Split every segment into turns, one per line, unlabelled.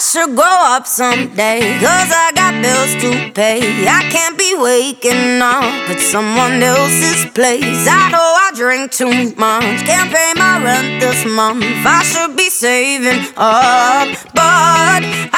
should grow up someday, cause I got bills to pay. I can't be waking up at someone else's place. I know I drink too much, can't pay my rent this month. I should be saving up, but I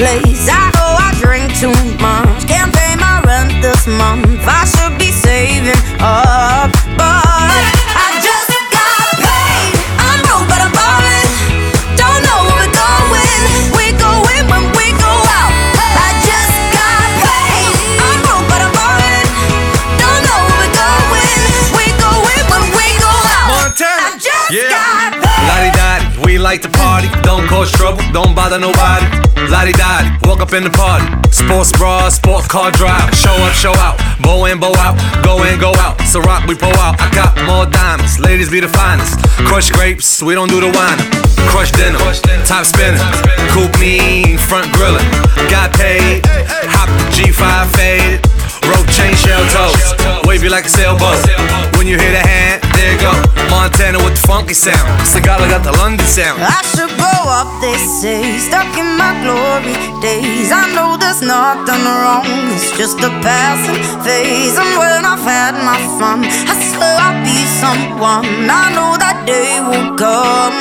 place. I know I drink too much, can't pay my rent this month. I should be saving up, but I just got paid. I'm broke, but I'm balling. Don't know where we're going. We're going when we go out. I just got paid. I'm broke, but I'm balling. Don't know where we're going. We're going when we go out.
Montana.
I just
Yeah.
got paid.
Lodi Dodi, we like to party. Don't cause trouble, don't bother nobody. Lodi Dodi, walk up in the party. Sports bra, sport car drive. Show up, show out. Bow in, bow out. Go in, go out. So rock, we pull out. I got more diamonds. Ladies be the finest. Crush grapes, we don't do the wine. Crush dinner, top spinner. Coupe mean, front grillin'. Got paid. Hop the G5 faded. Rope chain shell toes. Wavy like a sailboat. Funky sound. Got the London sound.
I should grow up, they say, stuck in my glory days. I know there's nothing wrong, it's just a passing phase. And when I've had my fun, I swear I'll be someone. I know that day will come,